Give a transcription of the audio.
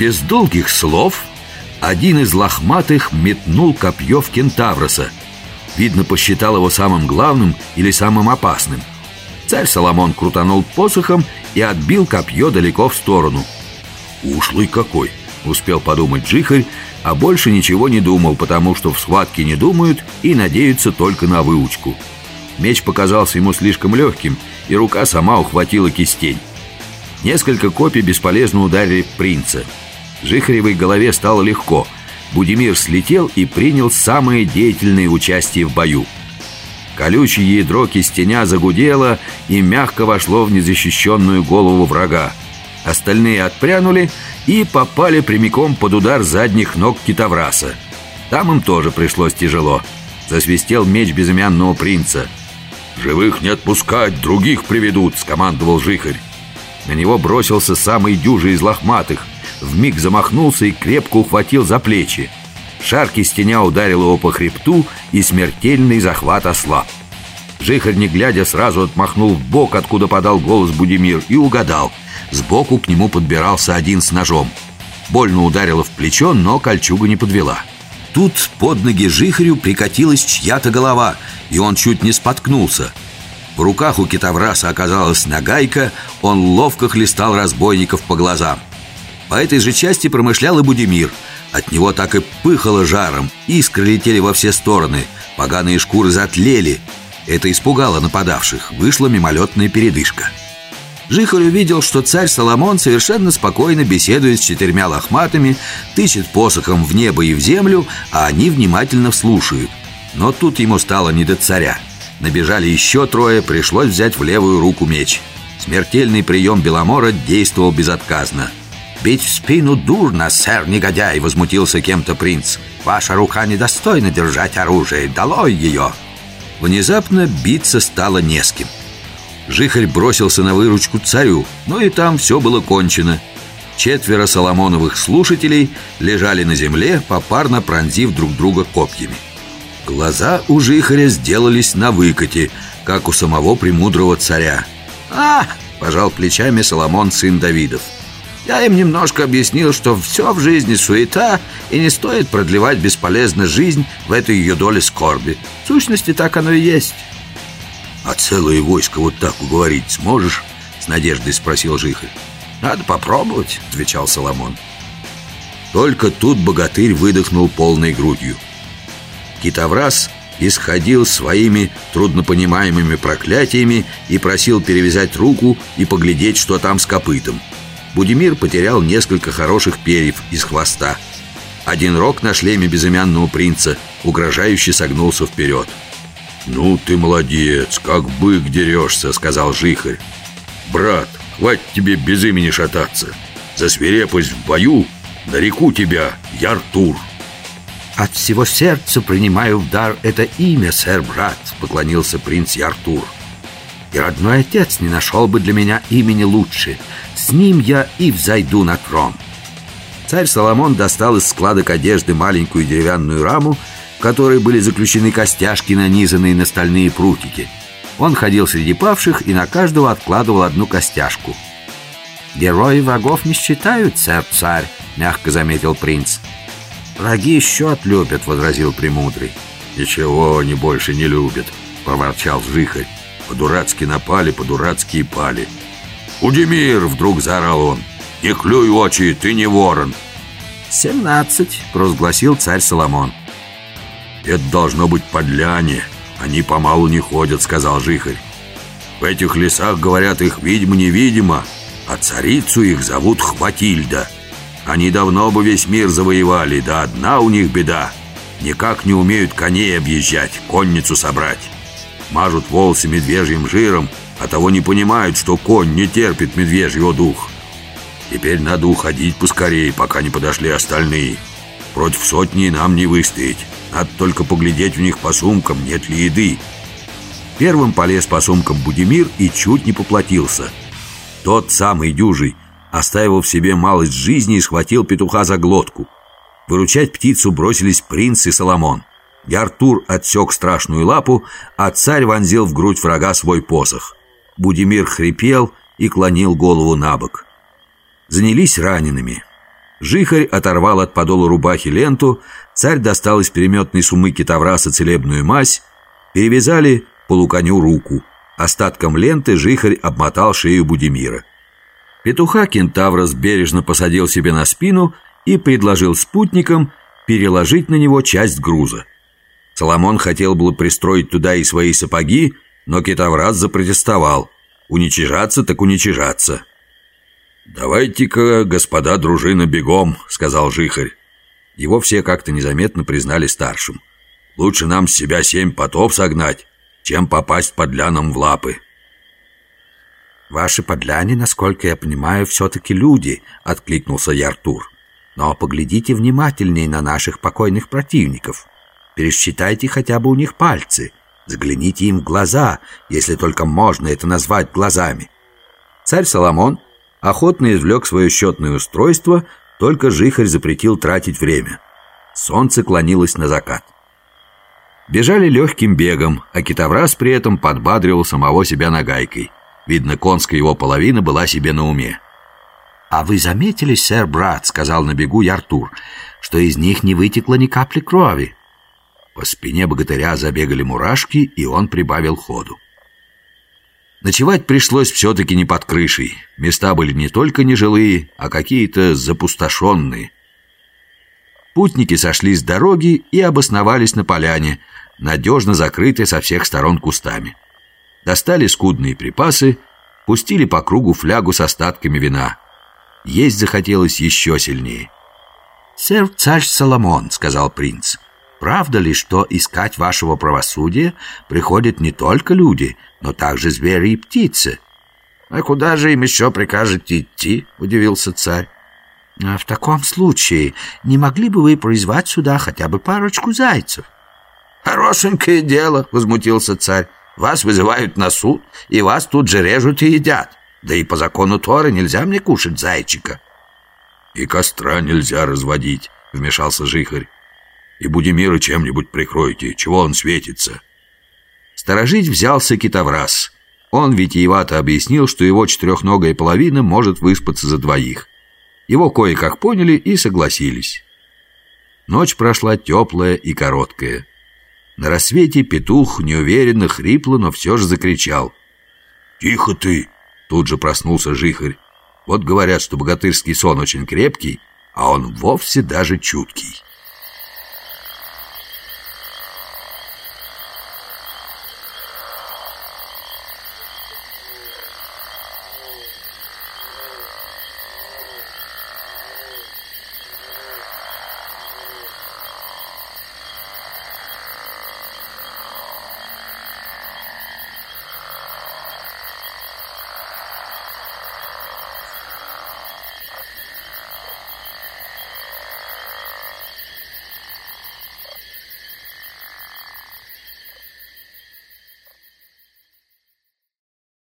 Без долгих слов один из лохматых метнул копье в кентавроса. Видно, посчитал его самым главным или самым опасным. Царь Соломон крутанул посохом и отбил копье далеко в сторону. «Ушлый какой!» — успел подумать Джихарь, а больше ничего не думал, потому что в схватке не думают и надеются только на выучку. Меч показался ему слишком легким, и рука сама ухватила кистень. Несколько копий бесполезно ударили принца. Жихаревой голове стало легко. Будимир слетел и принял самое деятельное участие в бою. Колючее ядро кистеня загудело и мягко вошло в незащищенную голову врага. Остальные отпрянули и попали прямиком под удар задних ног китовраса. Там им тоже пришлось тяжело. Засвистел меч безымянного принца. «Живых не отпускать, других приведут!» — скомандовал Жихарь. На него бросился самый дюжий из лохматых. Вмиг замахнулся и крепко ухватил за плечи. Шар кистеня ударил его по хребту, и смертельный захват ослаб. Жихарь, не глядя, сразу отмахнул в бок, откуда подал голос Будимир, и угадал. Сбоку к нему подбирался один с ножом. Больно ударило в плечо, но кольчуга не подвела. Тут под ноги Жихарю прикатилась чья-то голова, и он чуть не споткнулся. В руках у китовраса оказалась нагайка, он ловко хлестал разбойников по глазам. По этой же части промышлял и Будимир. От него так и пыхало жаром, искры летели во все стороны, поганые шкуры затлели. Это испугало нападавших, вышла мимолетная передышка. Жихарь увидел, что царь Соломон совершенно спокойно беседует с четырьмя лохматами, тычет посохом в небо и в землю, а они внимательно вслушают. Но тут ему стало не до царя. Набежали еще трое, пришлось взять в левую руку меч. Смертельный прием Беломора действовал безотказно. «Бить в спину дурно, сэр, негодяй!» — возмутился кем-то принц. «Ваша рука недостойна держать оружие, долой ее!» Внезапно биться стало не с кем. Жихарь бросился на выручку царю, но и там все было кончено. Четверо Соломоновых слушателей лежали на земле, попарно пронзив друг друга копьями. Глаза у Жихаря сделались на выкате, как у самого премудрого царя. «А!» – пожал плечами Соломон, сын Давидов. «Я им немножко объяснил, что все в жизни суета, и не стоит продлевать бесполезно жизнь в этой ее доле скорби. В сущности, так оно и есть». «А целое войско вот так уговорить сможешь?» С надеждой спросил Жихарь «Надо попробовать», — отвечал Соломон Только тут богатырь выдохнул полной грудью Китоврас исходил своими труднопонимаемыми проклятиями и просил перевязать руку и поглядеть, что там с копытом Будимир потерял несколько хороших перьев из хвоста Один рог на шлеме безымянного принца угрожающе согнулся вперед «Ну ты молодец, как бык дерешься», — сказал Жихарь «Брат, хватит тебе без имени шататься За свирепость в бою нареку тебя, Яртур». «От всего сердца принимаю в дар это имя, сэр-брат», — поклонился принц Яртур. «И родной отец не нашел бы для меня имени лучше. С ним я и взойду на трон». Царь Соломон достал из складок одежды маленькую деревянную раму в которой были заключены костяшки, нанизанные на стальные прутики. Он ходил среди павших и на каждого откладывал одну костяшку. «Герои врагов не считают, сэр-царь», — мягко заметил принц. «Враги счет любят», — возразил Премудрый. «Ничего они больше не любят», — проворчал Жихарь. «По-дурацки напали, по-дурацки и пали». «Удемир!» — вдруг заорал он. «Не клюй очи, ты не ворон!» «Семнадцать», — провозгласил царь Соломон. «Это должно быть подляне. Они помалу не ходят», — сказал Жихарь. «В этих лесах, говорят, их видимо-невидимо, а царицу их зовут Хватильда. Они давно бы весь мир завоевали, да одна у них беда. Никак не умеют коней объезжать, конницу собрать. Мажут волосы медвежьим жиром, а того не понимают, что конь не терпит медвежьего дух. Теперь надо уходить поскорее, пока не подошли остальные. Против сотни нам не выстоять». Надо только поглядеть у них по сумкам, нет ли еды. Первым полез по сумкам Будимир и чуть не поплатился. Тот самый дюжий оставил в себе малость жизни и схватил петуха за глотку. Выручать птицу бросились принц и Соломон. Яртур отсек страшную лапу, а царь вонзил в грудь врага свой посох. Будимир хрипел и клонил голову на бок. Занялись ранеными. Жихарь оторвал от подола рубахи ленту, царь достал из переметной сумы китовраса целебную мазь, перевязали полуконю руку. Остатком ленты Жихарь обмотал шею Будимира. Петуха кентаврос бережно посадил себе на спину и предложил спутникам переложить на него часть груза. Соломон хотел было пристроить туда и свои сапоги, но китовраз запротестовал. Уничижаться так уничижаться. «Давайте-ка, господа дружина, бегом», — сказал Жихарь. Его все как-то незаметно признали старшим. «Лучше нам с себя семь потов согнать, чем попасть подлянам в лапы». «Ваши подляне, насколько я понимаю, все-таки люди», — откликнулся Яртур. «Но поглядите внимательнее на наших покойных противников. Пересчитайте хотя бы у них пальцы. Взгляните им в глаза, если только можно это назвать глазами». Царь Соломон охотно извлек свое счетное устройство, только Жихарь запретил тратить время. Солнце клонилось на закат. Бежали легким бегом, а китовраз при этом подбадривал самого себя нагайкой. Видно, конская его половина была себе на уме. «А вы заметили, сэр, брат, — сказал на бегу Яртур, — что из них не вытекло ни капли крови?» По спине богатыря забегали мурашки, и он прибавил ходу. Ночевать пришлось все-таки не под крышей. Места были не только нежилые, а какие-то запустошенные. Путники сошли с дороги и обосновались на поляне, надежно закрытой со всех сторон кустами. Достали скудные припасы, пустили по кругу флягу с остатками вина. Есть захотелось еще сильнее. «Сэр царь Соломон», — сказал принц, — Правда ли, что искать вашего правосудия приходят не только люди, но также звери и птицы?» «А куда же им еще прикажете идти?» — удивился царь. А «В таком случае не могли бы вы призвать сюда хотя бы парочку зайцев?» «Хорошенькое дело!» — возмутился царь. «Вас вызывают на суд, и вас тут же режут и едят. Да и по закону Торы нельзя мне кушать зайчика». «И костра нельзя разводить», — вмешался Жихарь и Будимира чем-нибудь прикройте, чего он светится». Сторожить взялся китовраз. Он витиевато объяснил, что его четырехногая половина может выспаться за двоих. Его кое-как поняли и согласились. Ночь прошла теплая и короткая. На рассвете петух неуверенно, хрипло, но все же закричал. «Тихо ты!» — тут же проснулся жихарь. Вот говорят, что богатырский сон очень крепкий, а он вовсе даже чуткий.